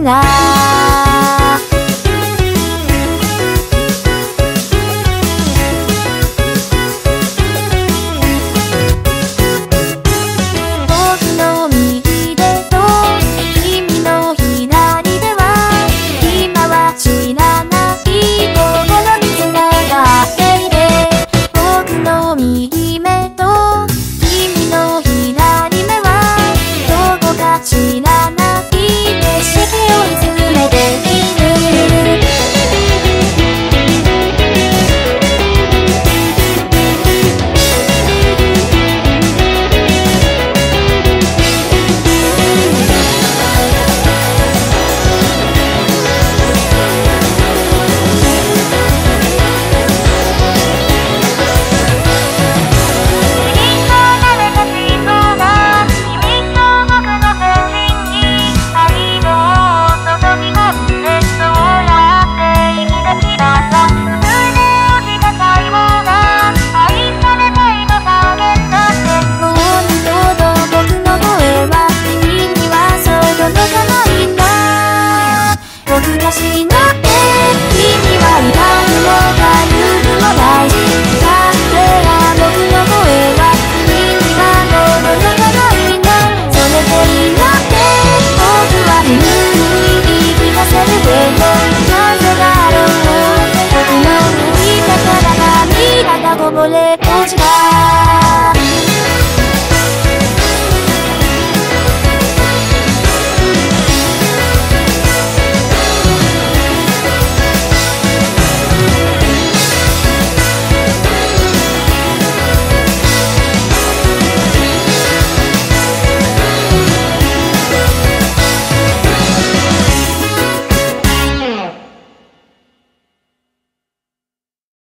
tonight 僕らしい